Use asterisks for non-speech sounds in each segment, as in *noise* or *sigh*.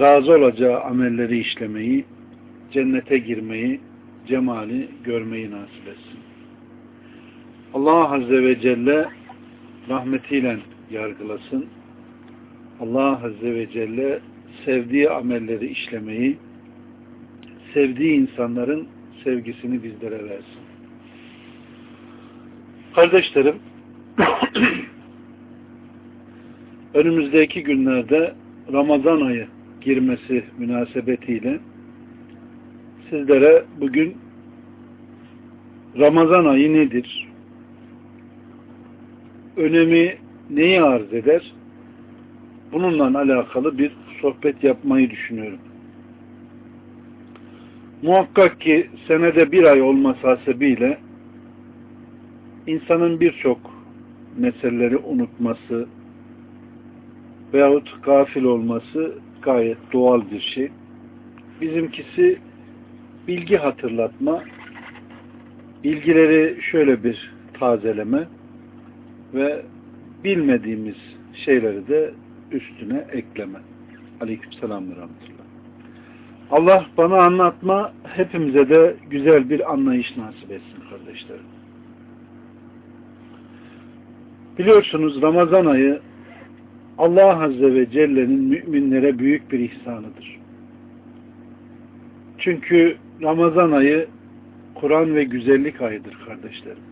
razı olacağı amelleri işlemeyi, cennete girmeyi, cemali görmeyi nasip etsin. Allah Azze ve Celle rahmetiyle yargılasın. Allah Azze ve Celle sevdiği amelleri işlemeyi, sevdiği insanların sevgisini bizlere versin. Kardeşlerim, *clears throat* önümüzdeki günlerde Ramazan ayı girmesi münasebetiyle sizlere bugün Ramazan ayı nedir? Önemi neyi arz eder? Bununla alakalı bir sohbet yapmayı düşünüyorum. Muhakkak ki senede bir ay olması hasebiyle insanın birçok meseleleri unutması veyahut gafil olması gayet doğal bir şey. Bizimkisi bilgi hatırlatma, bilgileri şöyle bir tazeleme ve bilmediğimiz şeyleri de üstüne ekleme. Aleykümselam ve rahmetullah. Allah bana anlatma, hepimize de güzel bir anlayış nasip etsin kardeşlerim. Biliyorsunuz Ramazan ayı Allah Azze ve Celle'nin müminlere büyük bir ihsanıdır. Çünkü Ramazan ayı Kur'an ve güzellik ayıdır kardeşlerim.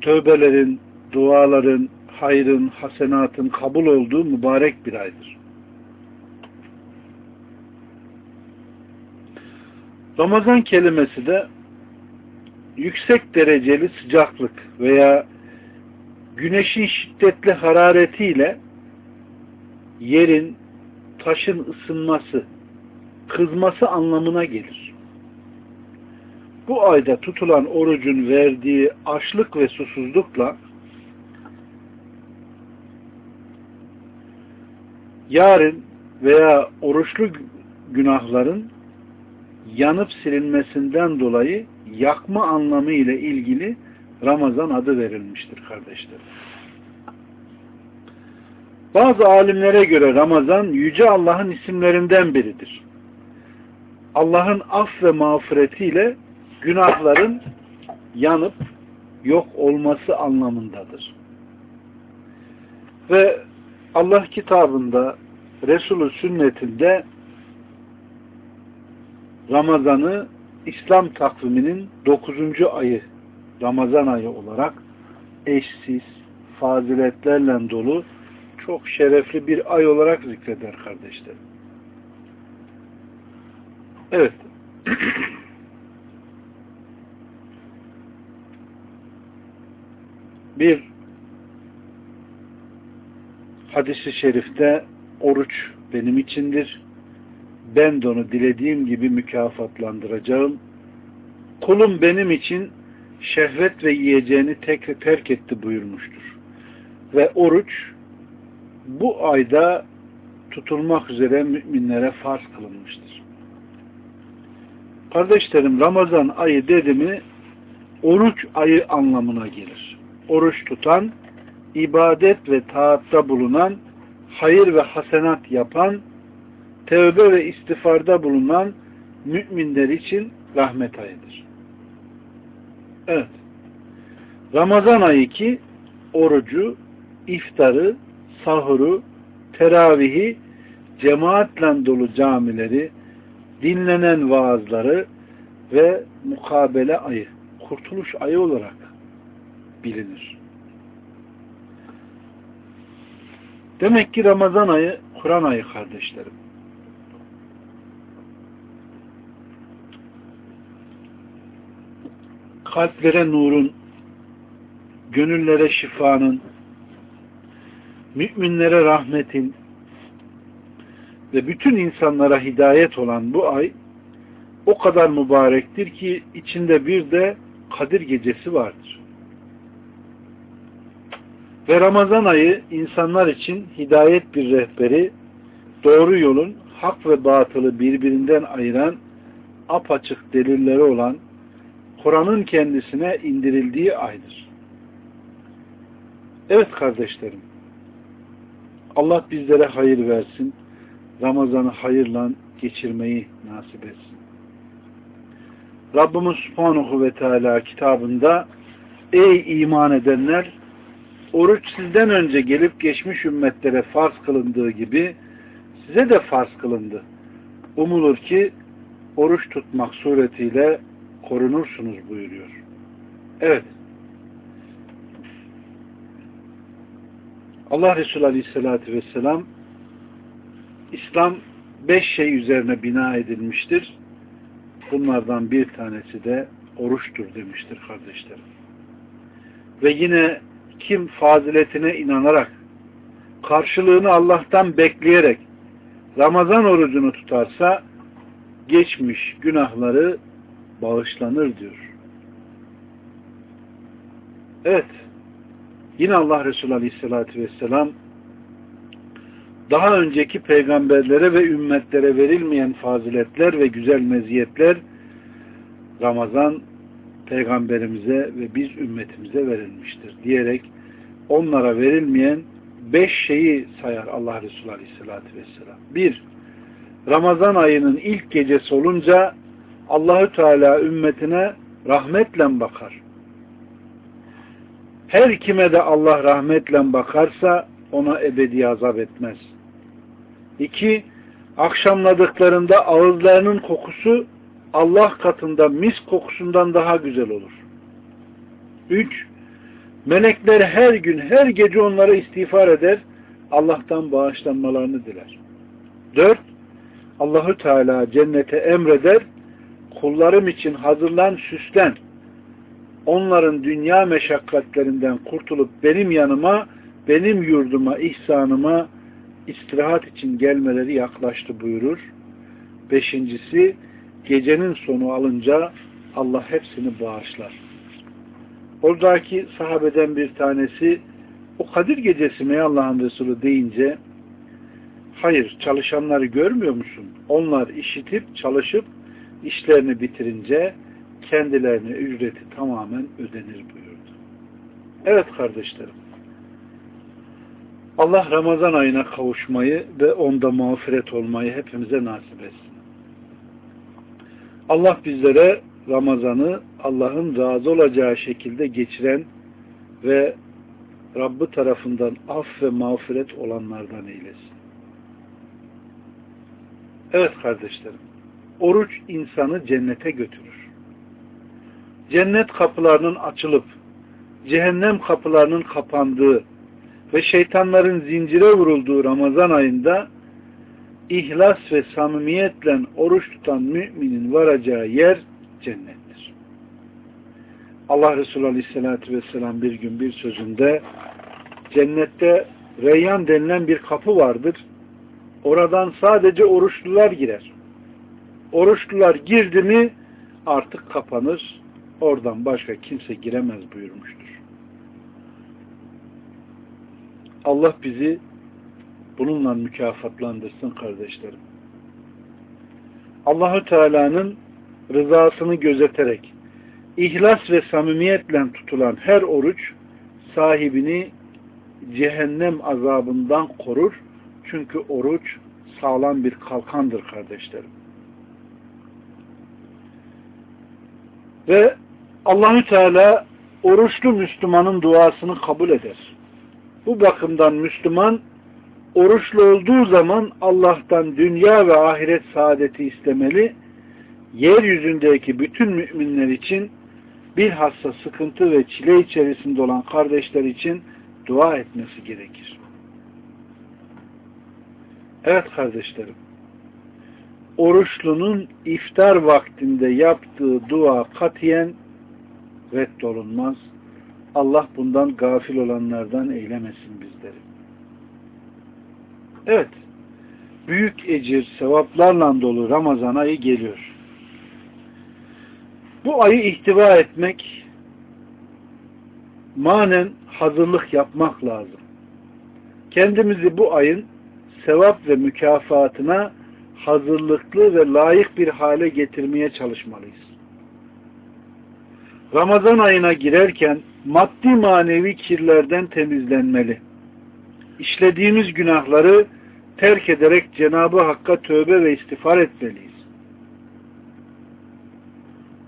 Tövbelerin, duaların, hayrın, hasenatın kabul olduğu mübarek bir aydır. Ramazan kelimesi de yüksek dereceli sıcaklık veya güneşin şiddetli hararetiyle yerin, taşın ısınması, kızması anlamına gelir. Bu ayda tutulan orucun verdiği açlık ve susuzlukla yarın veya oruçlu günahların yanıp silinmesinden dolayı yakma anlamı ile ilgili Ramazan adı verilmiştir kardeşlerim. Bazı alimlere göre Ramazan Yüce Allah'ın isimlerinden biridir. Allah'ın af ve mağfiretiyle günahların yanıp yok olması anlamındadır. Ve Allah kitabında Resulü sünnetinde Ramazan'ı İslam takviminin 9. ayı Ramazan ayı olarak eşsiz, faziletlerle dolu çok şerefli bir ay olarak zikreder kardeşlerim. Evet. *clears throat* bir hadisi şerifte oruç benim içindir. Ben de onu dilediğim gibi mükafatlandıracağım. Kulum benim için şehvet ve yiyeceğini tek terk etti buyurmuştur. Ve oruç bu ayda tutulmak üzere müminlere farz kılınmıştır. Kardeşlerim Ramazan ayı dedi mi oruç ayı anlamına gelir. Oruç tutan, ibadet ve taatta bulunan, hayır ve hasenat yapan, tevbe ve istifarda bulunan müminler için rahmet ayıdır. Evet. Ramazan ayı ki orucu, iftarı, sahuru, teravihi, cemaatle dolu camileri, dinlenen vaazları ve mukabele ayı, kurtuluş ayı olarak bilinir. Demek ki Ramazan ayı Kur'an ayı kardeşlerim. Kalplere nurun, gönüllere şifanın, müminlere rahmetin ve bütün insanlara hidayet olan bu ay o kadar mübarektir ki içinde bir de Kadir gecesi vardır. Ve Ramazan ayı insanlar için hidayet bir rehberi, doğru yolun hak ve batılı birbirinden ayıran apaçık delilleri olan Kur'an'ın kendisine indirildiği aydır. Evet kardeşlerim, Allah bizlere hayır versin, Ramazan'ı hayırla geçirmeyi nasip etsin. Rabbimiz Subhanahu ve Teala kitabında Ey iman edenler oruç sizden önce gelip geçmiş ümmetlere farz kılındığı gibi size de farz kılındı. Umulur ki oruç tutmak suretiyle korunursunuz buyuruyor. Evet. Allah Resulü Aleyhisselatü Vesselam İslam beş şey üzerine bina edilmiştir. Bunlardan bir tanesi de oruçtur demiştir kardeşlerim. Ve yine kim faziletine inanarak karşılığını Allah'tan bekleyerek Ramazan orucunu tutarsa geçmiş günahları bağışlanır diyor. Evet. Yine Allah Resulü Aleyhisselatü Vesselam daha önceki peygamberlere ve ümmetlere verilmeyen faziletler ve güzel meziyetler Ramazan peygamberimize ve biz ümmetimize verilmiştir diyerek onlara verilmeyen beş şeyi sayar Allah Resulü Aleyhisselatü Vesselam. Bir, Ramazan ayının ilk gecesi olunca Allahü Teala ümmetine rahmetle bakar. Her kime de Allah rahmetle bakarsa ona ebedi azap etmez. İki, akşamladıklarında ağızlarının kokusu Allah katında mis kokusundan daha güzel olur. Üç, melekler her gün, her gece onlara istiğfar eder, Allah'tan bağışlanmalarını diler. Dört, Allahü Teala cennete emreder, kullarım için hazırlan, süslen. Onların dünya meşakkatlerinden kurtulup benim yanıma, benim yurduma, ihsanıma istirahat için gelmeleri yaklaştı buyurur. Beşincisi, gecenin sonu alınca Allah hepsini bağışlar. Oradaki sahabeden bir tanesi o Kadir gecesi mi Allah'ın Resulü deyince hayır çalışanları görmüyor musun? Onlar işitip çalışıp işlerini bitirince kendilerine ücreti tamamen ödenir buyurdu. Evet kardeşlerim. Allah Ramazan ayına kavuşmayı ve onda mağfiret olmayı hepimize nasip etsin. Allah bizlere Ramazan'ı Allah'ın razı olacağı şekilde geçiren ve Rabbi tarafından af ve mağfiret olanlardan eylesin. Evet kardeşlerim, oruç insanı cennete götürür. Cennet kapılarının açılıp cehennem kapılarının kapandığı ve şeytanların zincire vurulduğu Ramazan ayında ihlas ve samimiyetle oruç tutan müminin varacağı yer cennettir. Allah Resulü Aleyhisselatü Vesselam bir gün bir sözünde cennette Reyyan denilen bir kapı vardır. Oradan sadece oruçlular girer. Oruçlular girdi mi artık kapanır. Oradan başka kimse giremez buyurmuştur. Allah bizi bununla mükafatlandırsın kardeşlerim. Allahü Teala'nın rızasını gözeterek ihlas ve samimiyetle tutulan her oruç sahibini cehennem azabından korur. Çünkü oruç sağlam bir kalkandır kardeşlerim. Ve Allahü Teala oruçlu Müslümanın duasını kabul eder. Bu bakımdan Müslüman oruçlu olduğu zaman Allah'tan dünya ve ahiret saadeti istemeli, yeryüzündeki bütün müminler için bilhassa sıkıntı ve çile içerisinde olan kardeşler için dua etmesi gerekir. Evet kardeşlerim, oruçlunun iftar vaktinde yaptığı dua katiyen reddolunmaz. Allah bundan gafil olanlardan eylemesin bizleri. Evet, büyük ecir, sevaplarla dolu Ramazan ayı geliyor. Bu ayı ihtiva etmek, manen hazırlık yapmak lazım. Kendimizi bu ayın sevap ve mükafatına hazırlıklı ve layık bir hale getirmeye çalışmalıyız. Ramazan ayına girerken maddi manevi kirlerden temizlenmeli. İşlediğimiz günahları terk ederek Cenab-ı Hakk'a tövbe ve istiğfar etmeliyiz.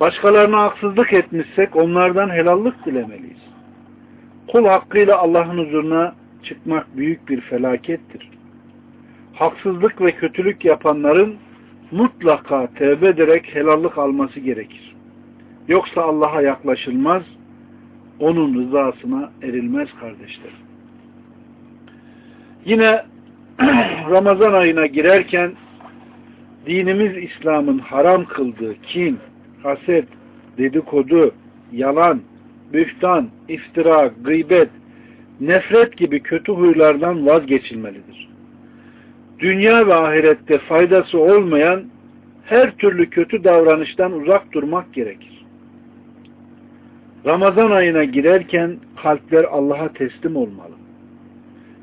Başkalarına haksızlık etmişsek onlardan helallik dilemeliyiz. Kul hakkıyla Allah'ın huzuruna çıkmak büyük bir felakettir. Haksızlık ve kötülük yapanların mutlaka tevbe ederek helallik alması gerekir. Yoksa Allah'a yaklaşılmaz, onun rızasına erilmez kardeşlerim. Yine *clears throat* Ramazan ayına girerken dinimiz İslam'ın haram kıldığı kin, haset, dedikodu, yalan, bühtan, iftira, gıybet, nefret gibi kötü huylardan vazgeçilmelidir. Dünya ve ahirette faydası olmayan her türlü kötü davranıştan uzak durmak gerekir. Ramazan ayına girerken kalpler Allah'a teslim olmalı.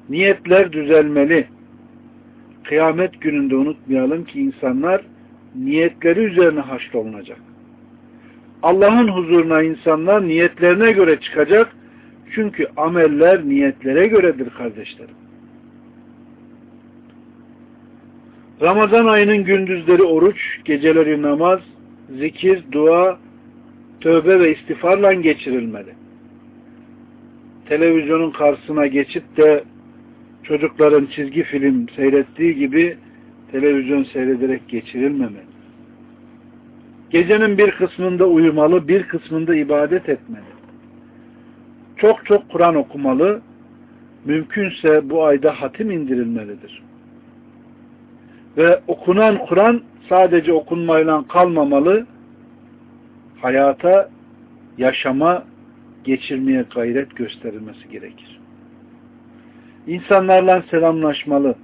Niyetler düzelmeli. Kıyamet gününde unutmayalım ki insanlar niyetleri üzerine haşrolunacak. Allah'ın huzuruna insanlar niyetlerine göre çıkacak. Çünkü ameller niyetlere göredir kardeşlerim. Ramazan ayının gündüzleri oruç, geceleri namaz, zikir, dua, tövbe ve istiğfarla geçirilmeli. Televizyonun karşısına geçip de çocukların çizgi film seyrettiği gibi televizyon seyrederek geçirilmemeli. Gecenin bir kısmında uyumalı, bir kısmında ibadet etmeli. Çok çok Kur'an okumalı, mümkünse bu ayda hatim indirilmelidir. Ve okunan Kur'an sadece okunmayla kalmamalı, hayata, yaşama, geçirmeye gayret gösterilmesi gerekir. İnsanlarla selamlaşmalı,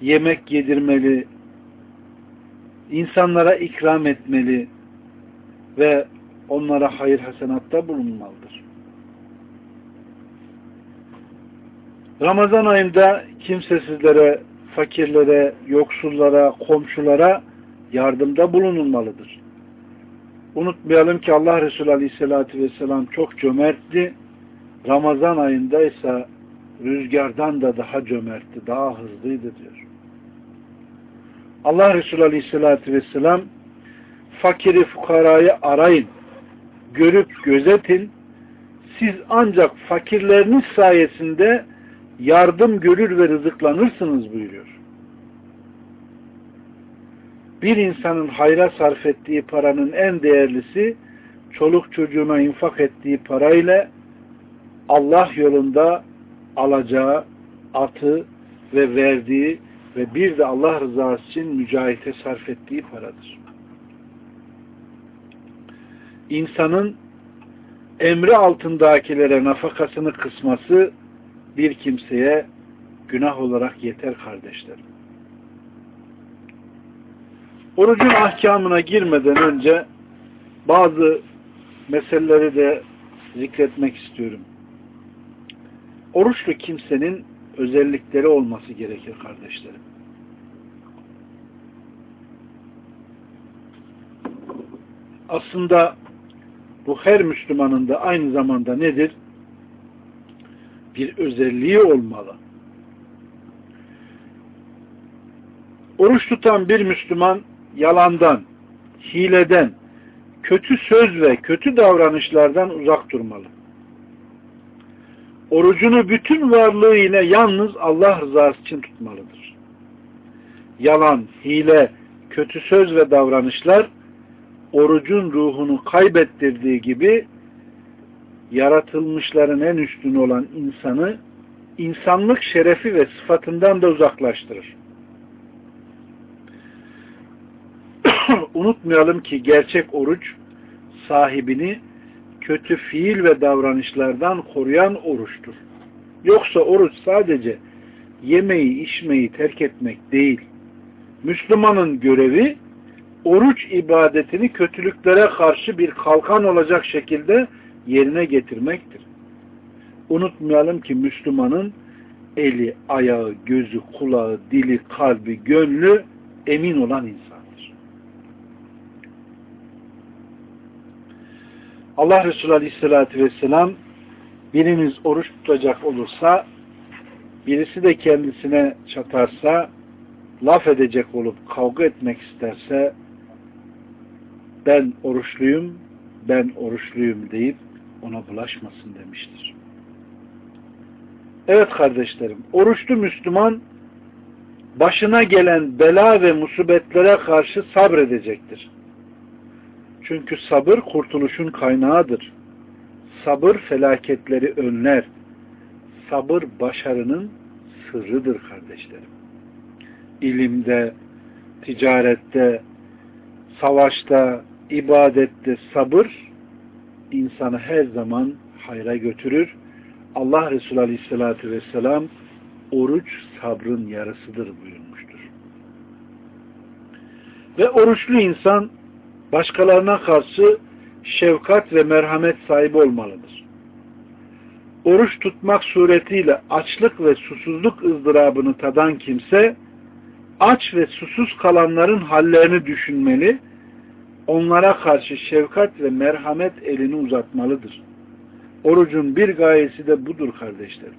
yemek yedirmeli, insanlara ikram etmeli ve onlara hayır hasenatta bulunmalıdır. Ramazan ayında kimsesizlere, fakirlere, yoksullara, komşulara yardımda bulunulmalıdır. Unutmayalım ki Allah Resulü Aleyhisselatü Vesselam çok cömertti. Ramazan ayında ise rüzgardan da daha cömertti, daha hızlıydı diyor. Allah Resulü Aleyhisselatü Vesselam fakiri fukarayı arayın, görüp gözetin, siz ancak fakirleriniz sayesinde yardım görür ve rızıklanırsınız buyuruyor. Bir insanın hayra sarf ettiği paranın en değerlisi çoluk çocuğuna infak ettiği parayla Allah yolunda alacağı atı ve verdiği ve bir de Allah rızası için mücahite sarf ettiği paradır. İnsanın emri altındakilere nafakasını kısması bir kimseye günah olarak yeter kardeşlerim. Orucun ahkamına girmeden önce bazı meseleleri de zikretmek istiyorum. Oruçlu kimsenin özellikleri olması gerekir kardeşlerim. Aslında bu her Müslümanın da aynı zamanda nedir? Bir özelliği olmalı. Oruç tutan bir Müslüman yalandan, hileden, kötü söz ve kötü davranışlardan uzak durmalı. orucunu bütün varlığıyla yalnız Allah rızası için tutmalıdır. Yalan, hile, kötü söz ve davranışlar orucun ruhunu kaybettirdiği gibi yaratılmışların en üstünü olan insanı insanlık şerefi ve sıfatından da uzaklaştırır. *clears throat* Unutmayalım ki gerçek oruç sahibini kötü fiil ve davranışlardan koruyan oruçtur. Yoksa oruç sadece yemeği, içmeyi terk etmek değil. Müslümanın görevi oruç ibadetini kötülüklere karşı bir kalkan olacak şekilde yerine getirmektir. Unutmayalım ki Müslümanın eli, ayağı, gözü, kulağı, dili, kalbi, gönlü emin olan insandır. Allah Resulü Aleyhisselatü Vesselam biriniz oruç tutacak olursa birisi de kendisine çatarsa laf edecek olup kavga etmek isterse ben oruçluyum, ben oruçluyum deyip ona bulaşmasın demiştir. Evet kardeşlerim, oruçlu Müslüman başına gelen bela ve musibetlere karşı sabredecektir. Çünkü sabır kurtuluşun kaynağıdır. Sabır felaketleri önler. Sabır başarının sırrıdır kardeşlerim. İlimde, ticarette, savaşta, ibadette sabır insanı her zaman hayra götürür. Allah Resulü Aleyhisselatü Vesselam oruç sabrın yarısıdır buyurmuştur. Ve oruçlu insan başkalarına karşı şefkat ve merhamet sahibi olmalıdır. Oruç tutmak suretiyle açlık ve susuzluk ızdırabını tadan kimse aç ve susuz kalanların hallerini düşünmeli onlara karşı şefkat ve merhamet elini uzatmalıdır. Orucun bir gayesi de budur kardeşlerim.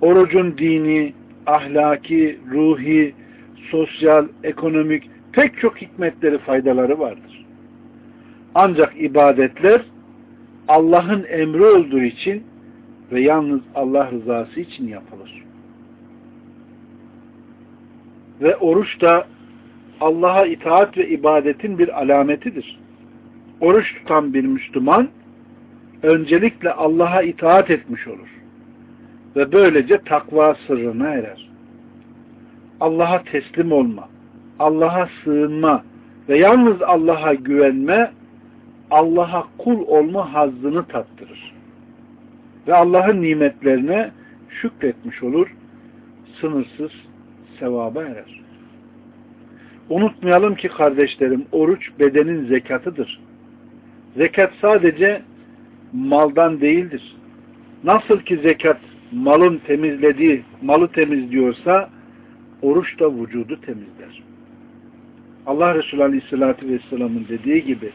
Orucun dini, ahlaki, ruhi, sosyal, ekonomik pek çok hikmetleri, faydaları vardır. Ancak ibadetler Allah'ın emri olduğu için ve yalnız Allah rızası için yapılır. Ve oruç da Allah'a itaat ve ibadetin bir alametidir. Oruç tutan bir Müslüman öncelikle Allah'a itaat etmiş olur. Ve böylece takva sırrına erer. Allah'a teslim olma, Allah'a sığınma ve yalnız Allah'a güvenme, Allah'a kul olma hazzını tattırır. Ve Allah'ın nimetlerine şükretmiş olur, sınırsız sevaba erer. Unutmayalım ki kardeşlerim oruç bedenin zekatıdır. Zekat sadece maldan değildir. Nasıl ki zekat malın temizlediği, malı temizliyorsa oruç da vücudu temizler. Allah Resulü Aleyhisselatü Vesselam'ın dediği gibi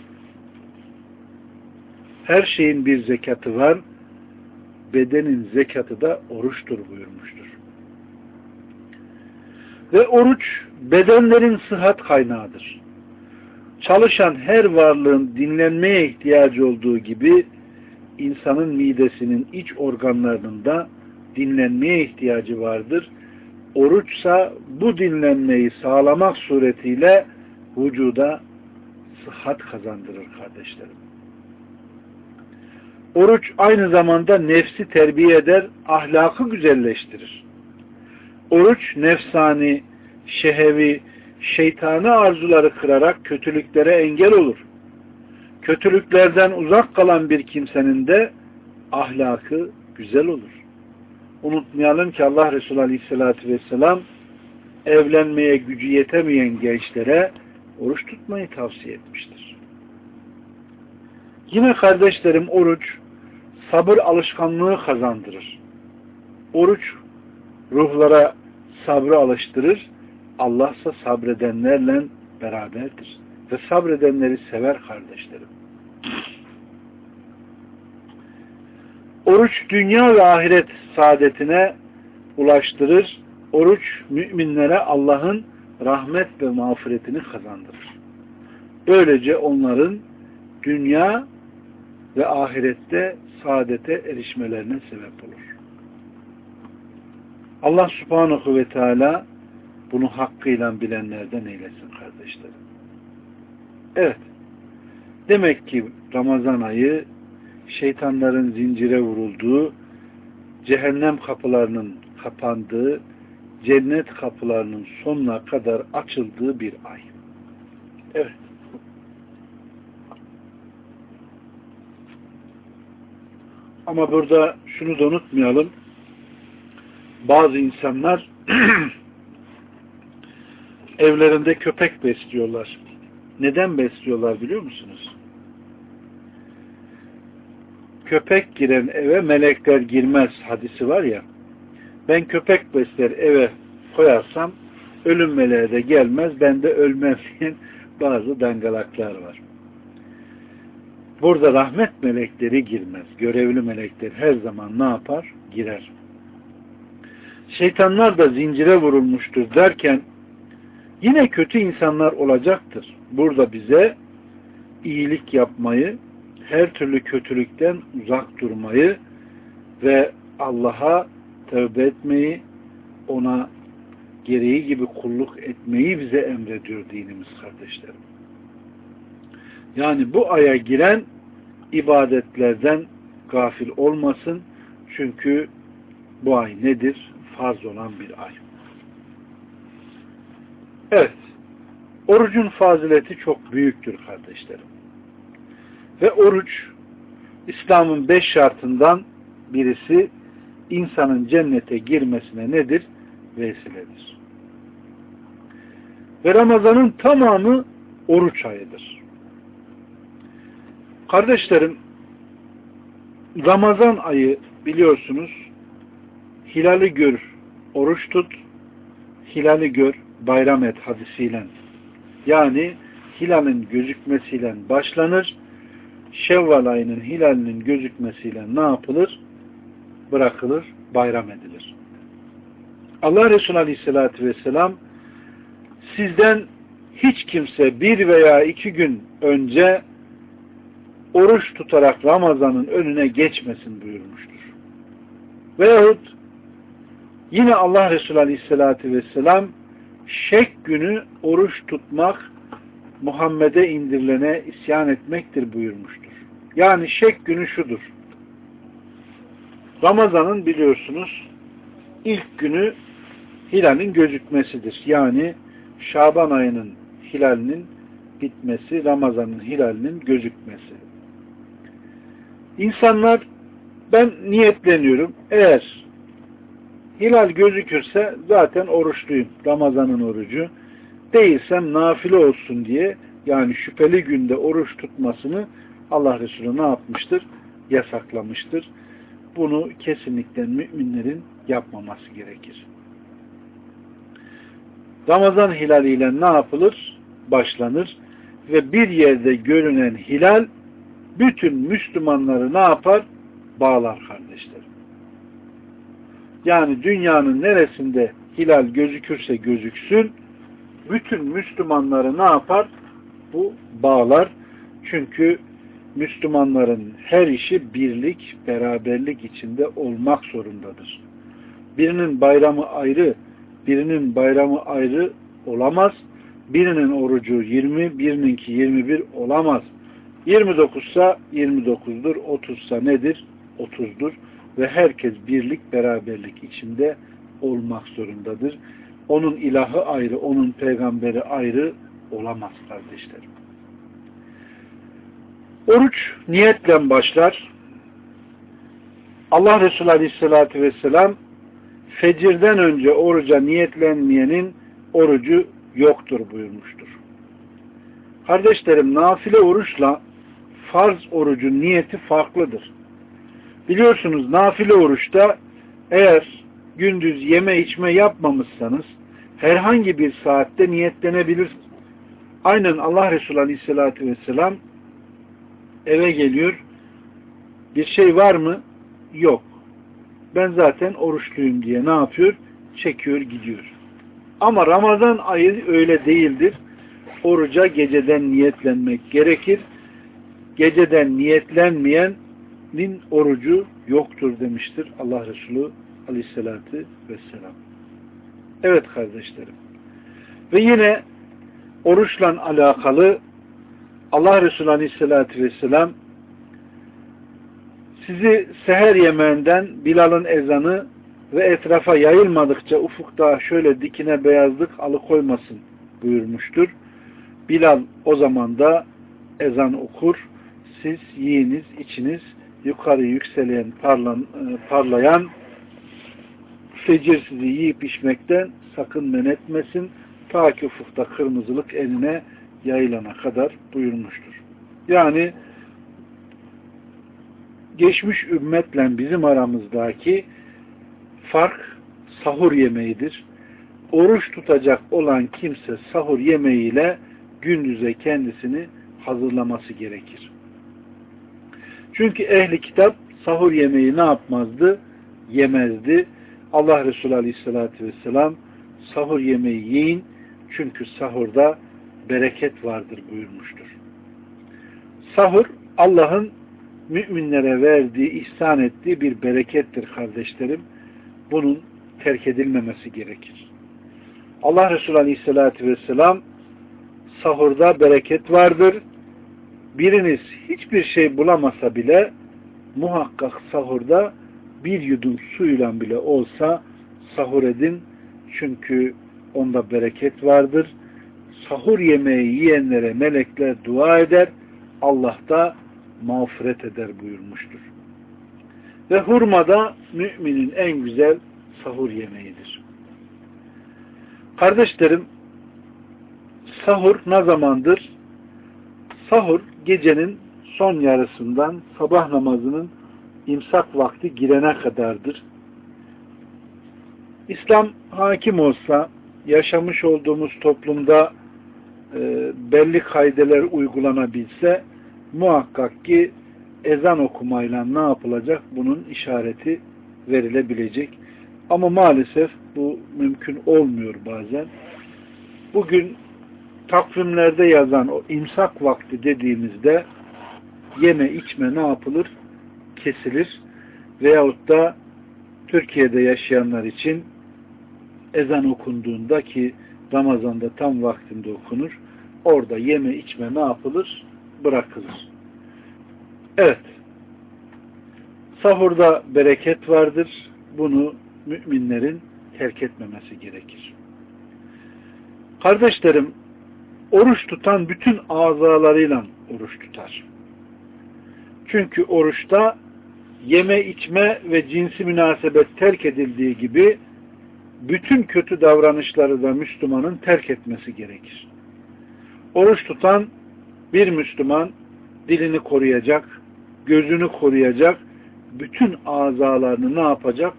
her şeyin bir zekatı var, bedenin zekatı da oruçtur buyurmuştur. Ve oruç bedenlerin sıhhat kaynağıdır. Çalışan her varlığın dinlenmeye ihtiyacı olduğu gibi insanın midesinin iç organlarının da dinlenmeye ihtiyacı vardır. Oruçsa bu dinlenmeyi sağlamak suretiyle vücuda sıhhat kazandırır kardeşlerim. Oruç aynı zamanda nefsi terbiye eder, ahlakı güzelleştirir. Oruç nefsani, şehevi, şeytani arzuları kırarak kötülüklere engel olur. Kötülüklerden uzak kalan bir kimsenin de ahlakı güzel olur. Unutmayalım ki Allah Resulü Aleyhisselatü Vesselam evlenmeye gücü yetemeyen gençlere oruç tutmayı tavsiye etmiştir. Yine kardeşlerim oruç sabır alışkanlığı kazandırır. Oruç ruhlara sabrı alıştırır. Allah ise sabredenlerle beraberdir. Ve sabredenleri sever kardeşlerim. Oruç dünya ve ahiret saadetine ulaştırır. Oruç müminlere Allah'ın rahmet ve mağfiretini kazandırır. Böylece onların dünya ve ahirette saadete erişmelerine sebep olur. Allah subhanahu ve teala bunu hakkıyla bilenlerden eylesin kardeşlerim. Evet. Demek ki Ramazan ayı şeytanların zincire vurulduğu, cehennem kapılarının kapandığı, cennet kapılarının sonuna kadar açıldığı bir ay. Evet. Ama burada şunu da unutmayalım. Bazı insanlar *clears throat* evlerinde köpek besliyorlar. Neden besliyorlar biliyor musunuz? Köpek giren eve melekler girmez hadisi var ya. Ben köpek besler eve koyarsam ölüm meleğe de gelmez ben de ölmem *laughs* diyen bazı dangalaklar var. Burada rahmet melekleri girmez. Görevli melekler her zaman ne yapar? Girer. Şeytanlar da zincire vurulmuştur derken yine kötü insanlar olacaktır. Burada bize iyilik yapmayı, her türlü kötülükten uzak durmayı ve Allah'a tövbe etmeyi, ona gereği gibi kulluk etmeyi bize emrediyor dinimiz kardeşlerim. Yani bu aya giren ibadetlerden gafil olmasın. Çünkü bu ay nedir? Farz olan bir ay. Evet. Orucun fazileti çok büyüktür kardeşlerim. Ve oruç İslam'ın beş şartından birisi insanın cennete girmesine nedir? Vesiledir. Ve Ramazan'ın tamamı oruç ayıdır. Kardeşlerim, Ramazan ayı biliyorsunuz hilali gör, oruç tut, hilali gör, bayram et hadisiyle yani hilalin gözükmesiyle başlanır, Şevval ayının hilalinin gözükmesiyle ne yapılır? Bırakılır, bayram edilir. Allah Resulü Aleyhisselatü Vesselam sizden hiç kimse bir veya iki gün önce oruç tutarak Ramazan'ın önüne geçmesin buyurmuştur. Veyahut yine Allah Resulü Aleyhisselatü Vesselam şek günü oruç tutmak Muhammed'e indirilene isyan etmektir buyurmuştur. Yani şek günü şudur. Ramazan'ın biliyorsunuz ilk günü hilalin gözükmesidir. Yani Şaban ayının hilalinin bitmesi, Ramazan'ın hilalinin gözükmesi. İnsanlar ben niyetleniyorum. Eğer hilal gözükürse zaten oruçluyum. Ramazan'ın orucu. Değilsem nafile olsun diye yani şüpheli günde oruç tutmasını Allah Resulü ne yapmıştır? Yasaklamıştır. Bunu kesinlikle müminlerin yapmaması gerekir. Ramazan hilaliyle ne yapılır? Başlanır ve bir yerde görünen hilal bütün Müslümanları ne yapar? Bağlar kardeşlerim. Yani dünyanın neresinde hilal gözükürse gözüksün, bütün Müslümanları ne yapar? Bu bağlar. Çünkü Müslümanların her işi birlik, beraberlik içinde olmak zorundadır. Birinin bayramı ayrı, birinin bayramı ayrı olamaz. Birinin orucu 20, birininki 21 olamaz. 29 ise 29'dur, 30 ise nedir? 30'dur ve herkes birlik, beraberlik içinde olmak zorundadır. Onun ilahı ayrı, onun peygamberi ayrı olamaz kardeşlerim. Oruç niyetle başlar. Allah Resulü Aleyhisselatü Vesselam fecirden önce oruca niyetlenmeyenin orucu yoktur buyurmuştur. Kardeşlerim nafile oruçla farz orucun niyeti farklıdır. Biliyorsunuz nafile oruçta eğer gündüz yeme içme yapmamışsanız herhangi bir saatte niyetlenebilirsiniz. Aynen Allah Resulü Aleyhisselatü Vesselam eve geliyor. Bir şey var mı? Yok. Ben zaten oruçluyum diye ne yapıyor? Çekiyor gidiyor. Ama Ramazan ayı öyle değildir. Oruca geceden niyetlenmek gerekir. Geceden niyetlenmeyen müminin orucu yoktur demiştir Allah Resulü aleyhissalatü vesselam. Evet kardeşlerim. Ve yine oruçla alakalı Allah Resulü aleyhissalatü vesselam sizi seher yemeğinden Bilal'ın ezanı ve etrafa yayılmadıkça ufukta şöyle dikine beyazlık alıkoymasın buyurmuştur. Bilal o zaman da ezan okur. Siz yiyiniz, içiniz yukarı yükselen, parlan, e, parlayan fecir sizi yiyip içmekten sakın men etmesin. Ta ki ufukta kırmızılık eline yayılana kadar buyurmuştur. Yani geçmiş ümmetle bizim aramızdaki fark sahur yemeğidir. Oruç tutacak olan kimse sahur yemeğiyle gündüze kendisini hazırlaması gerekir. Çünkü ehli kitap sahur yemeği ne yapmazdı? Yemezdi. Allah Resulü Aleyhisselatü Vesselam sahur yemeği yiyin çünkü sahurda bereket vardır buyurmuştur. Sahur Allah'ın müminlere verdiği, ihsan ettiği bir berekettir kardeşlerim. Bunun terk edilmemesi gerekir. Allah Resulü Aleyhisselatü Vesselam sahurda bereket vardır. Biriniz hiçbir şey bulamasa bile muhakkak sahurda bir yudum suyla bile olsa sahur edin. Çünkü onda bereket vardır. Sahur yemeği yiyenlere melekler dua eder. Allah da mağfiret eder buyurmuştur. Ve hurma da müminin en güzel sahur yemeğidir. Kardeşlerim, sahur ne zamandır? Sahur gecenin son yarısından sabah namazının imsak vakti girene kadardır. İslam hakim olsa, yaşamış olduğumuz toplumda e, belli kaydeler uygulanabilse muhakkak ki ezan okumayla ne yapılacak? Bunun işareti verilebilecek. Ama maalesef bu mümkün olmuyor bazen. Bugün takvimlerde yazan o imsak vakti dediğimizde yeme içme ne yapılır? Kesilir. Veyahut da Türkiye'de yaşayanlar için ezan okunduğunda ki Ramazan'da tam vaktinde okunur. Orada yeme içme ne yapılır? Bırakılır. Evet. Sahurda bereket vardır. Bunu müminlerin terk etmemesi gerekir. Kardeşlerim, oruç tutan bütün azalarıyla oruç tutar. Çünkü oruçta yeme içme ve cinsi münasebet terk edildiği gibi bütün kötü davranışları da Müslümanın terk etmesi gerekir. Oruç tutan bir Müslüman dilini koruyacak, gözünü koruyacak, bütün azalarını ne yapacak?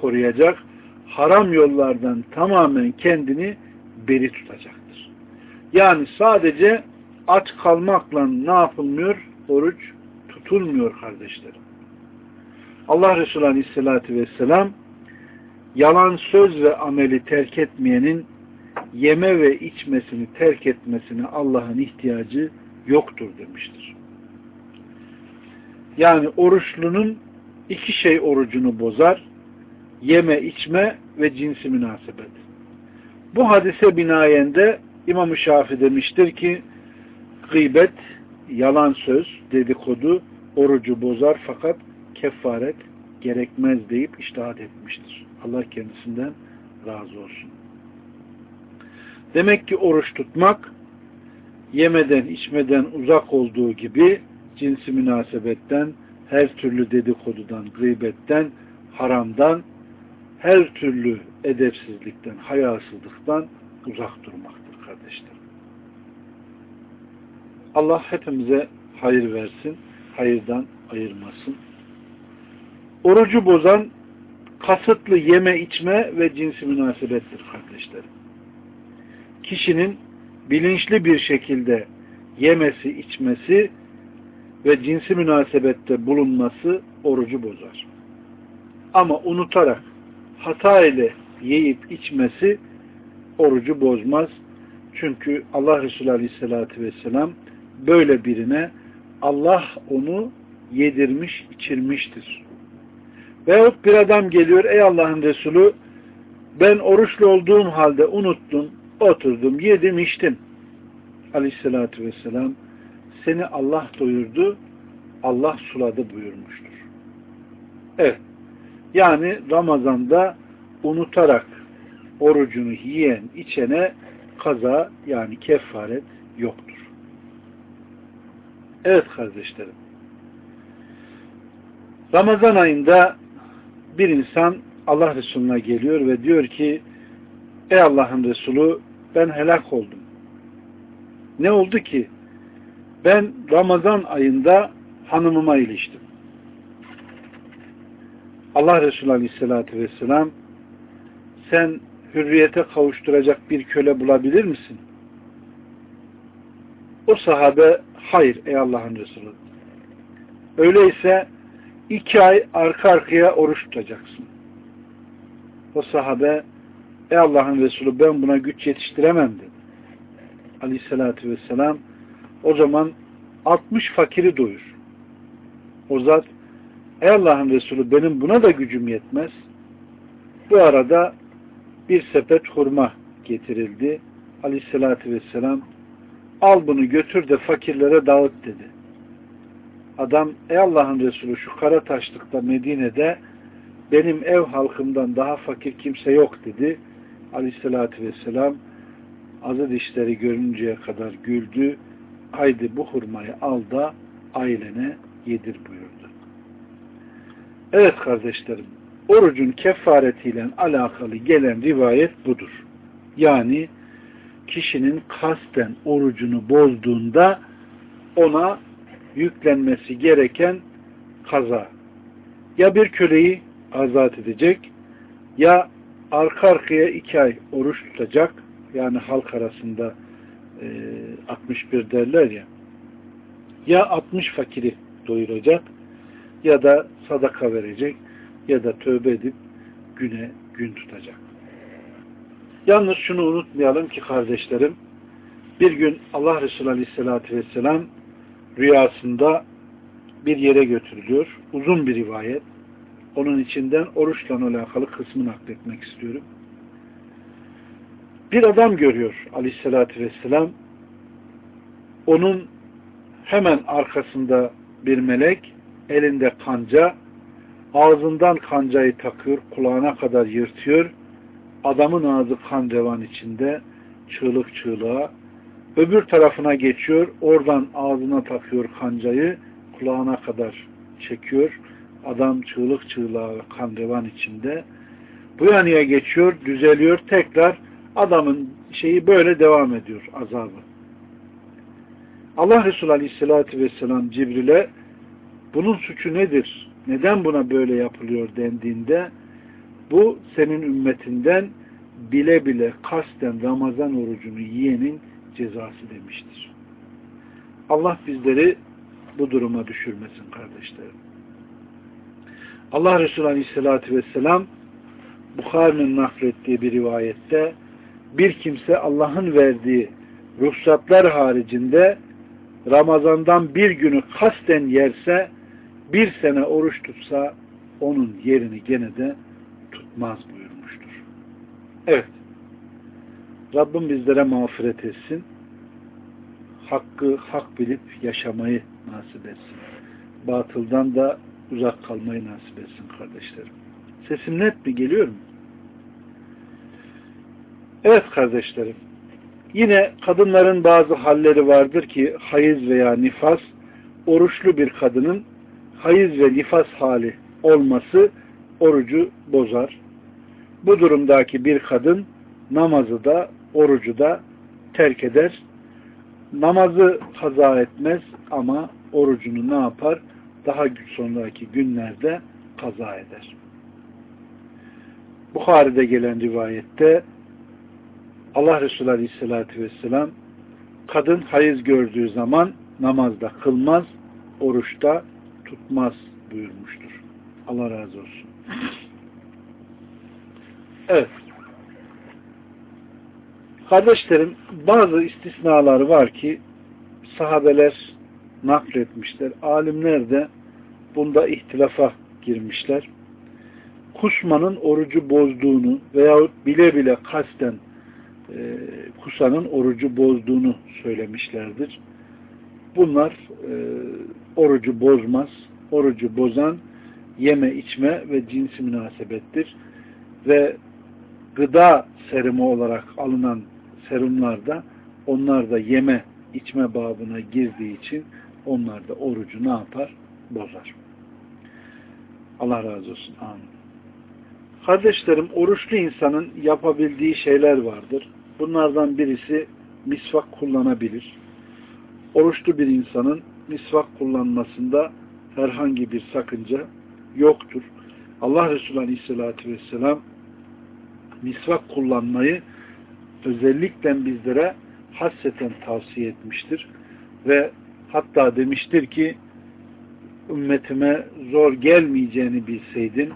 Koruyacak. Haram yollardan tamamen kendini beri tutacaktır. Yani sadece aç kalmakla ne yapılmıyor? Oruç tutulmuyor kardeşlerim. Allah Resulü Aleyhisselatü Vesselam yalan söz ve ameli terk etmeyenin yeme ve içmesini terk etmesine Allah'ın ihtiyacı yoktur demiştir. Yani oruçlunun iki şey orucunu bozar. Yeme, içme ve cinsi münasebet. Bu hadise binayende İmam-ı Şafi demiştir ki gıybet, yalan söz, dedikodu orucu bozar fakat kefaret gerekmez deyip iştahat etmiştir. Allah kendisinden razı olsun. Demek ki oruç tutmak yemeden içmeden uzak olduğu gibi cinsi münasebetten, her türlü dedikodudan, gıybetten, haramdan, her türlü edepsizlikten, hayasızlıktan uzak durmaktır kardeşlerim. Allah hepimize hayır versin, hayırdan ayırmasın. Orucu bozan kasıtlı yeme içme ve cinsi münasebettir kardeşlerim. Kişinin bilinçli bir şekilde yemesi, içmesi ve cinsi münasebette bulunması orucu bozar. Ama unutarak hata ile yiyip içmesi orucu bozmaz. Çünkü Allah Resulü Aleyhisselatü Vesselam böyle birine Allah onu yedirmiş, içirmiştir. Veyahut bir adam geliyor, ey Allah'ın Resulü ben oruçlu olduğum halde unuttum, oturdum, yedim, içtim. Aleyhissalatü vesselam seni Allah doyurdu, Allah suladı buyurmuştur. Evet. Yani Ramazan'da unutarak orucunu yiyen, içene kaza yani kefaret yoktur. Evet kardeşlerim. Ramazan ayında bir insan Allah Resulüne geliyor ve diyor ki Ey Allah'ın Resulü ben helak oldum. Ne oldu ki? Ben Ramazan ayında hanımıma iliştim. Allah Resulü Aleyhisselatü Vesselam sen hürriyete kavuşturacak bir köle bulabilir misin? O sahabe hayır ey Allah'ın Resulü. Öyleyse iki ay arka arkaya oruç tutacaksın. O sahabe ey Allah'ın Resulü ben buna güç yetiştiremem dedi. Aleyhissalatü vesselam o zaman 60 fakiri doyur. O zat ey Allah'ın Resulü benim buna da gücüm yetmez. Bu arada bir sepet hurma getirildi. Aleyhissalatü vesselam al bunu götür de fakirlere dağıt dedi. Adam ey Allah'ın Resulü şu kara taşlıkta Medine'de benim ev halkımdan daha fakir kimse yok dedi. Aleyhissalatü vesselam azı dişleri görünceye kadar güldü. Haydi bu hurmayı al da ailene yedir buyurdu. Evet kardeşlerim, orucun kefaretiyle alakalı gelen rivayet budur. Yani kişinin kasten orucunu bozduğunda ona yüklenmesi gereken kaza. Ya bir köleyi azat edecek ya arka arkaya iki ay oruç tutacak yani halk arasında e, 61 derler ya ya 60 fakiri doyuracak ya da sadaka verecek ya da tövbe edip güne gün tutacak. Yalnız şunu unutmayalım ki kardeşlerim bir gün Allah Resulü Aleyhisselatü Vesselam rüyasında bir yere götürülüyor. Uzun bir rivayet. Onun içinden oruçla alakalı kısmını nakletmek istiyorum. Bir adam görüyor Aleyhisselatü Vesselam. Onun hemen arkasında bir melek elinde kanca ağzından kancayı takıyor, kulağına kadar yırtıyor. Adamın ağzı kan revan içinde çığlık çığlığa. Öbür tarafına geçiyor, oradan ağzına takıyor kancayı, kulağına kadar çekiyor. Adam çığlık çığlığa kan revan içinde. Bu yanıya geçiyor, düzeliyor, tekrar adamın şeyi böyle devam ediyor azabı. Allah Resulü Aleyhisselatü Vesselam Cibril'e bunun suçu nedir? Neden buna böyle yapılıyor dendiğinde bu senin ümmetinden bile bile kasten Ramazan orucunu yiyenin cezası demiştir. Allah bizleri bu duruma düşürmesin kardeşlerim. Allah Resulü Aleyhisselatü Vesselam Bukhari'nin naklettiği bir rivayette bir kimse Allah'ın verdiği ruhsatlar haricinde Ramazan'dan bir günü kasten yerse bir sene oruç tutsa onun yerini gene de tutmaz buyurmuştur. Evet. Rabbim bizlere mağfiret etsin. Hakkı hak bilip yaşamayı nasip etsin. Batıldan da uzak kalmayı nasip etsin kardeşlerim. Sesim net mi geliyor mu? Evet kardeşlerim. Yine kadınların bazı halleri vardır ki hayız veya nifas oruçlu bir kadının hayız ve nifas hali olması orucu bozar. Bu durumdaki bir kadın namazı da orucu da terk eder. Namazı kaza etmez ama orucunu ne yapar? Daha sonraki günlerde kaza eder. Bukhari'de gelen rivayette Allah Resulü Aleyhisselatü Vesselam kadın hayız gördüğü zaman namazda kılmaz, oruçta tutmaz buyurmuştur. Allah razı olsun. Evet. Kardeşlerim bazı istisnaları var ki sahabeler nakletmişler. Alimler de bunda ihtilafa girmişler. Kusmanın orucu bozduğunu veyahut bile bile kasten e, kusanın orucu bozduğunu söylemişlerdir. Bunlar e, orucu bozmaz. Orucu bozan yeme içme ve cinsi münasebettir. Ve gıda serumu olarak alınan serumlarda onlar da yeme içme babına girdiği için onlar da orucu ne yapar? Bozar. Allah razı olsun. Amin. Kardeşlerim oruçlu insanın yapabildiği şeyler vardır. Bunlardan birisi misvak kullanabilir. Oruçlu bir insanın misvak kullanmasında herhangi bir sakınca yoktur. Allah Resulü Aleyhisselatü Vesselam misvak kullanmayı özellikle bizlere hasseten tavsiye etmiştir. Ve hatta demiştir ki ümmetime zor gelmeyeceğini bilseydin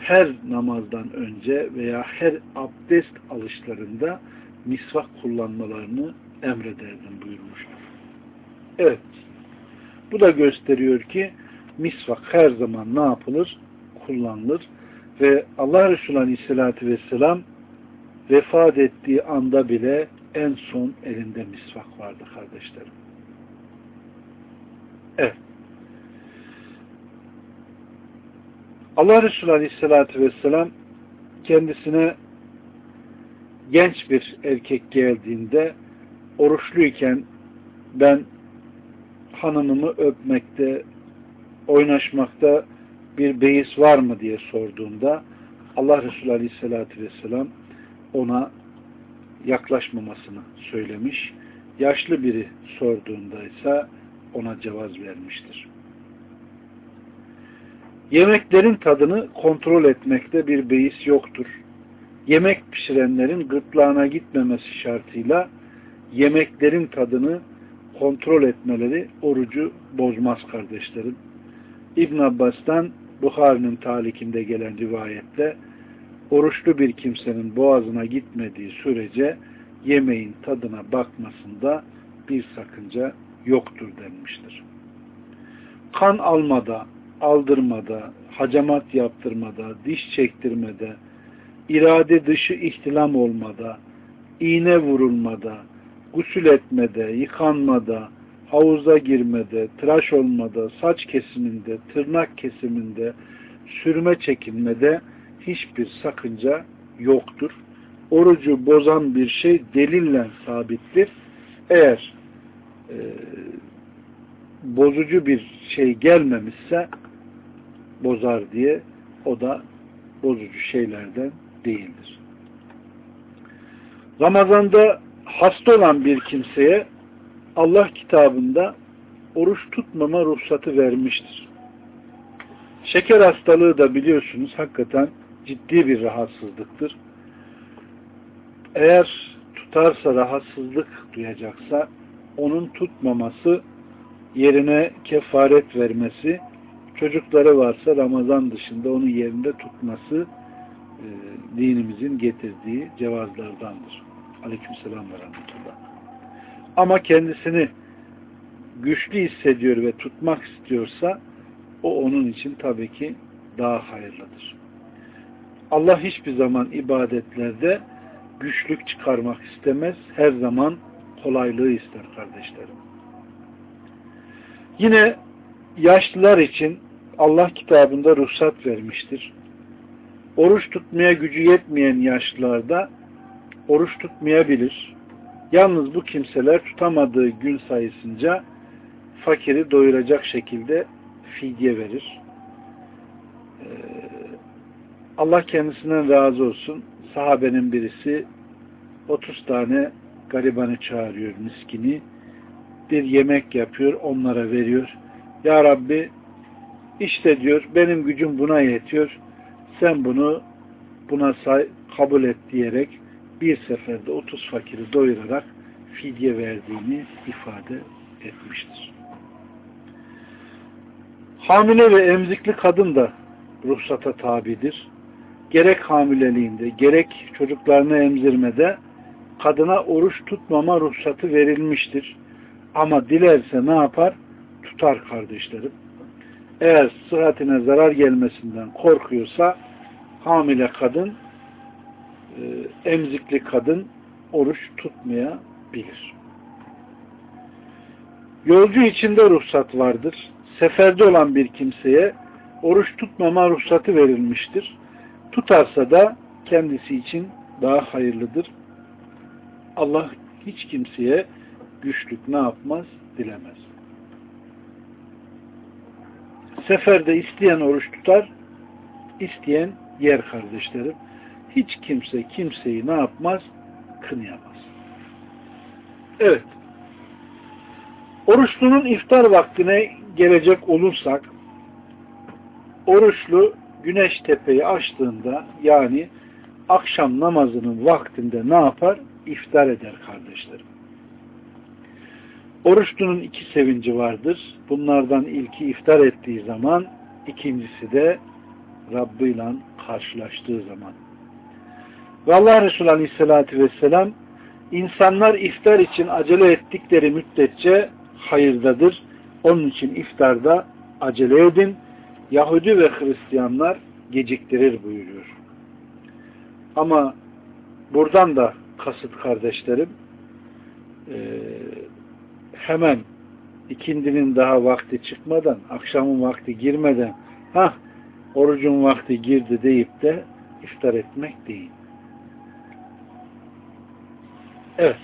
her namazdan önce veya her abdest alışlarında misvak kullanmalarını emrederdim buyurmuştur. Evet. Bu da gösteriyor ki misvak her zaman ne yapılır? Kullanılır. Ve Allah Resulü Aleyhisselatü Vesselam vefat ettiği anda bile en son elinde misvak vardı kardeşlerim. Evet. Allah Resulü Aleyhisselatü Vesselam kendisine genç bir erkek geldiğinde oruçluyken ben hanımımı öpmekte, oynaşmakta bir beis var mı diye sorduğunda Allah Resulü Aleyhisselatü Vesselam ona yaklaşmamasını söylemiş. Yaşlı biri sorduğunda ise ona cevaz vermiştir. Yemeklerin tadını kontrol etmekte bir beis yoktur. Yemek pişirenlerin gırtlağına gitmemesi şartıyla yemeklerin tadını kontrol etmeleri orucu bozmaz kardeşlerim. İbn Abbas'tan Bukhari'nin talikinde gelen rivayette oruçlu bir kimsenin boğazına gitmediği sürece yemeğin tadına bakmasında bir sakınca yoktur denmiştir. Kan almada, aldırmada, hacamat yaptırmada, diş çektirmede, irade dışı ihtilam olmada, iğne vurulmada, gusül etmede, yıkanmada, havuza girmede, tıraş olmada, saç kesiminde, tırnak kesiminde, sürme çekinmede hiçbir sakınca yoktur. Orucu bozan bir şey delille sabittir. Eğer e, bozucu bir şey gelmemişse bozar diye o da bozucu şeylerden değildir. Ramazanda hasta olan bir kimseye Allah kitabında oruç tutmama ruhsatı vermiştir. Şeker hastalığı da biliyorsunuz hakikaten ciddi bir rahatsızlıktır. Eğer tutarsa rahatsızlık duyacaksa onun tutmaması yerine kefaret vermesi çocukları varsa Ramazan dışında onun yerinde tutması e, dinimizin getirdiği cevazlardandır. Aleykümselam ve rahmetullah. Ama kendisini güçlü hissediyor ve tutmak istiyorsa o onun için tabii ki daha hayırlıdır. Allah hiçbir zaman ibadetlerde güçlük çıkarmak istemez. Her zaman kolaylığı ister kardeşlerim. Yine yaşlılar için Allah kitabında ruhsat vermiştir. Oruç tutmaya gücü yetmeyen yaşlılarda oruç tutmayabilir. Yalnız bu kimseler tutamadığı gün sayısınca fakiri doyuracak şekilde fidye verir. Ee, Allah kendisinden razı olsun. Sahabenin birisi 30 tane garibanı çağırıyor, miskini. Bir yemek yapıyor, onlara veriyor. Ya Rabbi işte diyor benim gücüm buna yetiyor. Sen bunu buna say, kabul et diyerek bir seferde 30 fakiri doyurarak fidye verdiğini ifade etmiştir. Hamile ve emzikli kadın da ruhsata tabidir. Gerek hamileliğinde, gerek çocuklarını emzirmede kadına oruç tutmama ruhsatı verilmiştir. Ama dilerse ne yapar? Tutar kardeşlerim. eğer sıhhatine zarar gelmesinden korkuyorsa hamile kadın emzikli kadın oruç tutmayabilir. Yolcu içinde ruhsat vardır. Seferde olan bir kimseye oruç tutmama ruhsatı verilmiştir. Tutarsa da kendisi için daha hayırlıdır. Allah hiç kimseye güçlük ne yapmaz? Dilemez. Seferde isteyen oruç tutar, isteyen yer kardeşlerim. Hiç kimse kimseyi ne yapmaz? Kınayamaz. Evet. Oruçlunun iftar vaktine gelecek olursak, oruçlu güneş tepeyi açtığında yani akşam namazının vaktinde ne yapar? İftar eder kardeşlerim. Oruçlunun iki sevinci vardır. Bunlardan ilki iftar ettiği zaman, ikincisi de Rabbi ile karşılaştığı zaman. Ve Allah Resulü Aleyhisselatü Vesselam insanlar iftar için acele ettikleri müddetçe hayırdadır. Onun için iftarda acele edin. Yahudi ve Hristiyanlar geciktirir buyuruyor. Ama buradan da kasıt kardeşlerim e, hemen ikindinin daha vakti çıkmadan, akşamın vakti girmeden ha orucun vakti girdi deyip de iftar etmek değil. Evet.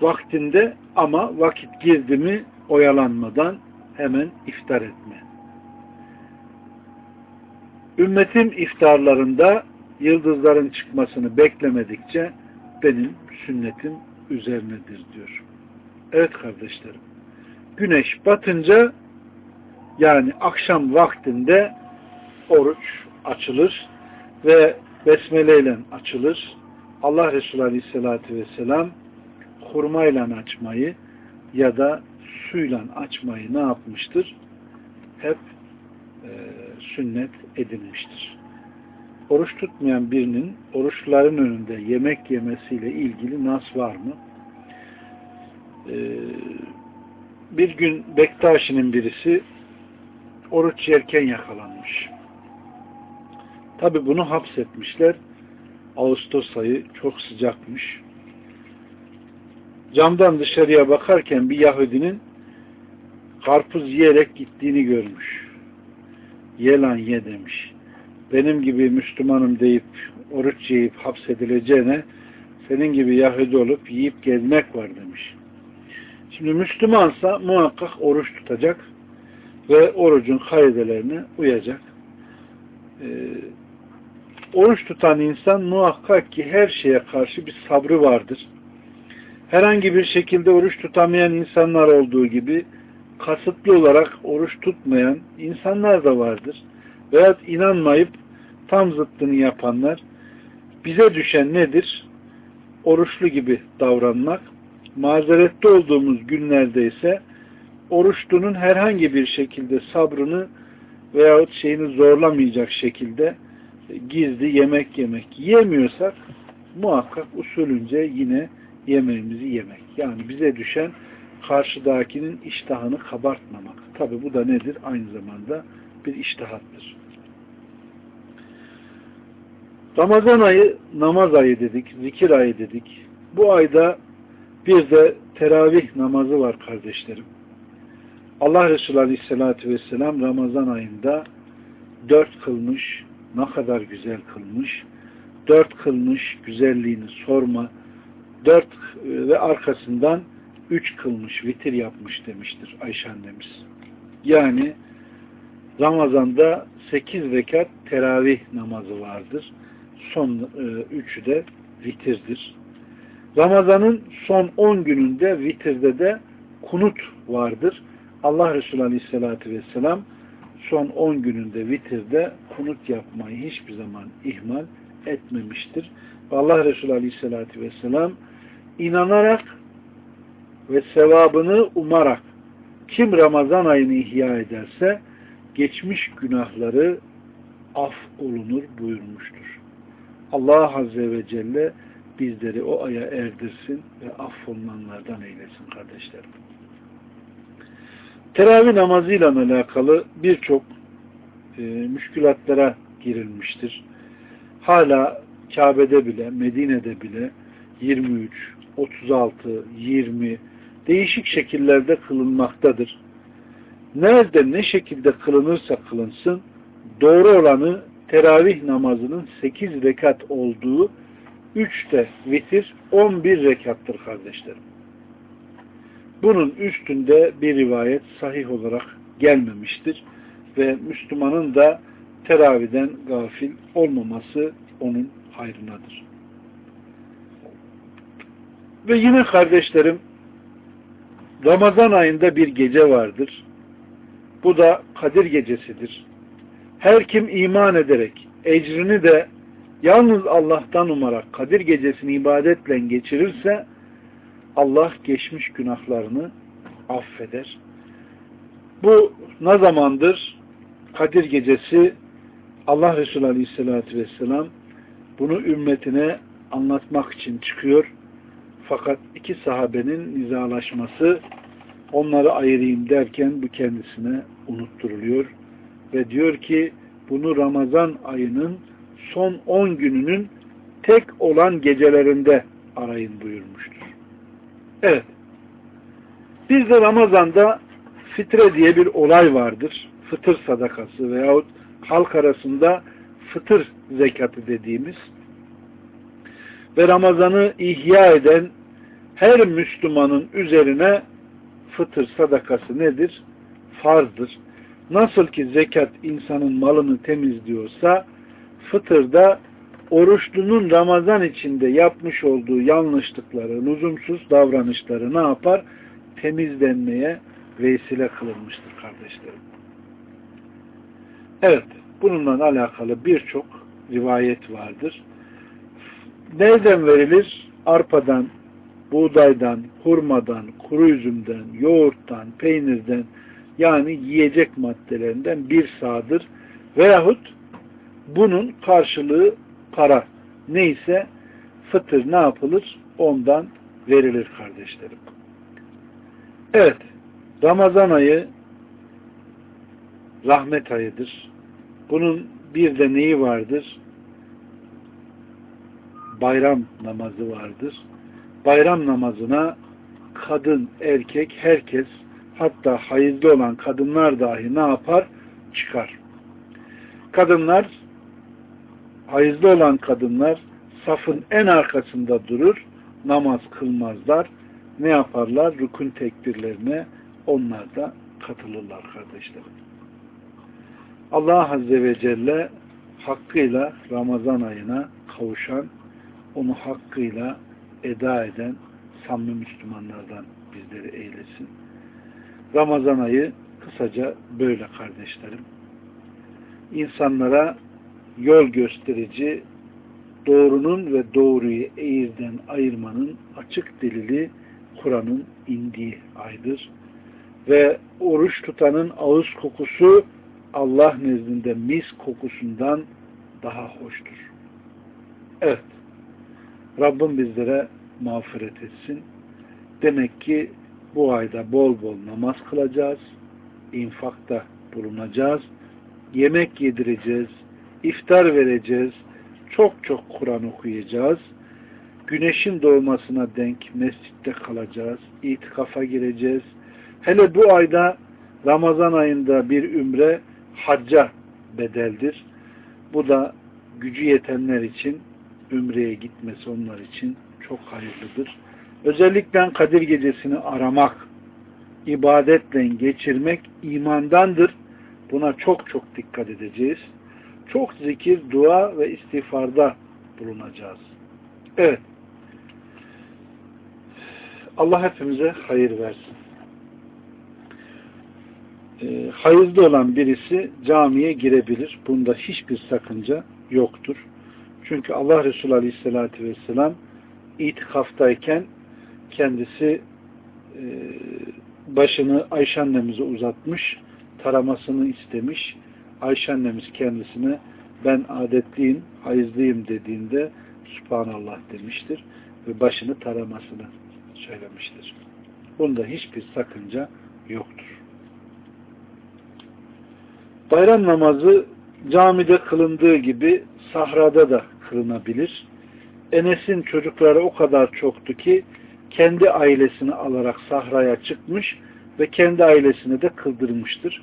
Vaktinde ama vakit girdi mi oyalanmadan hemen iftar etme. Ümmetim iftarlarında yıldızların çıkmasını beklemedikçe benim sünnetim üzerinedir diyor. Evet kardeşlerim. Güneş batınca yani akşam vaktinde oruç açılır ve besmele ile açılır. Allah Resulü Aleyhisselatü Vesselam hurmayla açmayı ya da suyla açmayı ne yapmıştır? Hep e, sünnet edilmiştir. Oruç tutmayan birinin oruçların önünde yemek yemesiyle ilgili nas var mı? E, bir gün Bektaşi'nin birisi oruç yerken yakalanmış. Tabi bunu hapsetmişler. Ağustos ayı çok sıcakmış. Camdan dışarıya bakarken bir Yahudinin karpuz yiyerek gittiğini görmüş. Ye lan ye demiş. Benim gibi Müslümanım deyip oruç yiyip hapsedileceğine senin gibi Yahudi olup yiyip gezmek var demiş. Şimdi Müslümansa muhakkak oruç tutacak ve orucun kaidelerine uyacak. Ee, oruç tutan insan muhakkak ki her şeye karşı bir sabrı vardır. Herhangi bir şekilde oruç tutamayan insanlar olduğu gibi kasıtlı olarak oruç tutmayan insanlar da vardır. Veyahut inanmayıp tam zıttını yapanlar bize düşen nedir? Oruçlu gibi davranmak. Mazerette olduğumuz günlerde ise oruçlunun herhangi bir şekilde sabrını veyahut şeyini zorlamayacak şekilde gizli yemek yemek yemiyorsak muhakkak usulünce yine yemeğimizi yemek. Yani bize düşen karşıdakinin iştahını kabartmamak. Tabi bu da nedir? Aynı zamanda bir iştihattır. Ramazan ayı namaz ayı dedik, zikir ayı dedik. Bu ayda bir de teravih namazı var kardeşlerim. Allah Resulü Aleyhisselatü Vesselam Ramazan ayında dört kılmış, ne kadar güzel kılmış, dört kılmış, güzelliğini sorma, dört ve arkasından üç kılmış, vitir yapmış demiştir Ayşe annemiz. Yani Ramazan'da sekiz rekat teravih namazı vardır. Son e, üçü de vitirdir. Ramazan'ın son on gününde vitirde de kunut vardır. Allah Resulü Aleyhisselatü Vesselam son on gününde vitirde kunut yapmayı hiçbir zaman ihmal etmemiştir. Allah Resulü Aleyhisselatü Vesselam inanarak ve sevabını umarak kim Ramazan ayını ihya ederse geçmiş günahları af olunur buyurmuştur. Allah Azze ve Celle bizleri o aya erdirsin ve affolunanlardan eylesin kardeşlerim. Teravih namazıyla alakalı birçok e, müşkülatlara girilmiştir. Hala Kabe'de bile, Medine'de bile 23, 36, 20 değişik şekillerde kılınmaktadır. Nerede ne şekilde kılınırsa kılınsın doğru olanı teravih namazının 8 rekat olduğu 3'te vitir 11 rekattır kardeşlerim. Bunun üstünde bir rivayet sahih olarak gelmemiştir ve Müslümanın da teraviden gafil olmaması onun hayrınadır. Ve yine kardeşlerim Ramazan ayında bir gece vardır. Bu da Kadir gecesidir. Her kim iman ederek ecrini de yalnız Allah'tan umarak Kadir gecesini ibadetle geçirirse Allah geçmiş günahlarını affeder. Bu ne zamandır? Kadir gecesi Allah Resulü Aleyhisselatü Vesselam bunu ümmetine anlatmak için çıkıyor. Fakat iki sahabenin nizalaşması onları ayırayım derken bu kendisine unutturuluyor. Ve diyor ki bunu Ramazan ayının son 10 gününün tek olan gecelerinde arayın buyurmuştur. Evet. Bir de Ramazan'da fitre diye bir olay vardır. Fıtır sadakası veyahut halk arasında fıtır zekatı dediğimiz ve Ramazan'ı ihya eden her Müslümanın üzerine fıtır sadakası nedir? Farzdır. Nasıl ki zekat insanın malını temizliyorsa fıtır da oruçlunun Ramazan içinde yapmış olduğu yanlışlıkları, lüzumsuz davranışları ne yapar? Temizlenmeye vesile kılınmıştır kardeşlerim. Evet, bununla alakalı birçok rivayet vardır. Nereden verilir? Arpadan, buğdaydan, hurmadan, kuru üzümden, yoğurttan, peynirden yani yiyecek maddelerinden bir sağdır. Veyahut bunun karşılığı para neyse fıtır ne yapılır? Ondan verilir kardeşlerim. Evet, Ramazan ayı rahmet ayıdır. Bunun bir de neyi vardır? Bayram namazı vardır. Bayram namazına kadın, erkek, herkes hatta hayızlı olan kadınlar dahi ne yapar? Çıkar. Kadınlar hayızlı olan kadınlar safın en arkasında durur, namaz kılmazlar. Ne yaparlar? Rükün tekbirlerine onlar da katılırlar kardeşlerim. Allah Azze ve Celle hakkıyla Ramazan ayına kavuşan, onu hakkıyla eda eden samimi Müslümanlardan bizleri eylesin. Ramazan ayı kısaca böyle kardeşlerim. İnsanlara yol gösterici, doğrunun ve doğruyu eğirden ayırmanın açık delili Kur'an'ın indiği aydır. Ve oruç tutanın ağız kokusu Allah nezdinde mis kokusundan daha hoştur. Evet. Rabbim bizlere mağfiret etsin. Demek ki bu ayda bol bol namaz kılacağız. infakta bulunacağız. Yemek yedireceğiz. İftar vereceğiz. Çok çok Kur'an okuyacağız. Güneşin doğmasına denk mescitte kalacağız. itikafa gireceğiz. Hele bu ayda Ramazan ayında bir ümre hacca bedeldir. Bu da gücü yetenler için ümreye gitmesi onlar için çok hayırlıdır. Özellikle Kadir Gecesini aramak, ibadetle geçirmek imandandır. Buna çok çok dikkat edeceğiz. Çok zikir, dua ve istiğfarda bulunacağız. Evet. Allah hepimize hayır versin. E, hayızlı olan birisi camiye girebilir. Bunda hiçbir sakınca yoktur. Çünkü Allah Resulü Aleyhisselatü Vesselam itikaftayken kendisi e, başını Ayşe annemize uzatmış, taramasını istemiş. Ayşe annemiz kendisine ben adetliyim, hayızlıyım dediğinde Subhanallah demiştir ve başını taramasını söylemiştir. Bunda hiçbir sakınca yoktur. Bayram namazı camide kılındığı gibi sahrada da kılınabilir. Enes'in çocukları o kadar çoktu ki kendi ailesini alarak sahraya çıkmış ve kendi ailesine de kıldırmıştır.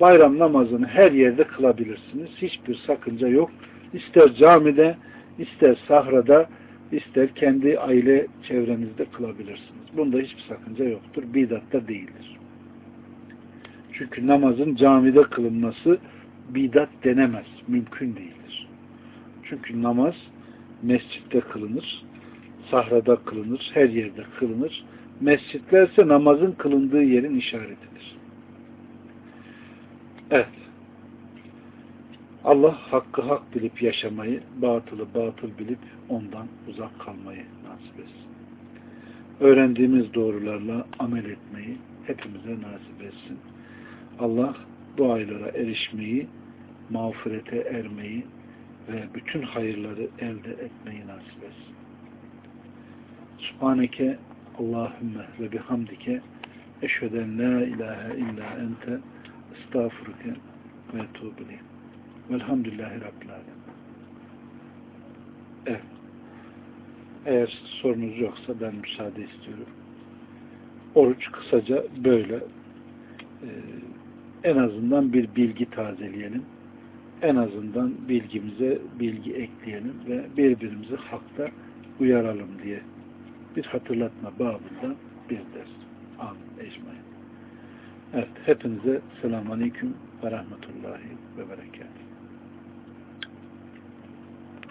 Bayram namazını her yerde kılabilirsiniz. Hiçbir sakınca yok. İster camide, ister sahrada, ister kendi aile çevrenizde kılabilirsiniz. Bunda hiçbir sakınca yoktur. Bidatta değildir. Çünkü namazın camide kılınması bidat denemez. Mümkün değildir. Çünkü namaz mescitte kılınır, sahrada kılınır, her yerde kılınır. Mescitlerse namazın kılındığı yerin işaretidir. Evet. Allah hakkı hak bilip yaşamayı, batılı batıl bilip ondan uzak kalmayı nasip etsin. Öğrendiğimiz doğrularla amel etmeyi hepimize nasip etsin. Allah bu aylara erişmeyi, mağfirete ermeyi ve bütün hayırları elde etmeyi nasip etsin. Subhaneke Allahümme ve bihamdike eşheden la ilahe illa ente estağfurke ve etubileyim. Velhamdülillahi Rabbil Alemin. Evet. Eğer sorunuz yoksa ben müsaade istiyorum. Oruç kısaca böyle. Ee, en azından bir bilgi tazeleyelim. En azından bilgimize bilgi ekleyelim ve birbirimizi hakta uyaralım diye bir hatırlatma babında bir ders. Amin. Ecmain. Evet. Hepinize selamun aleyküm ve rahmetullahi ve berekatuhu.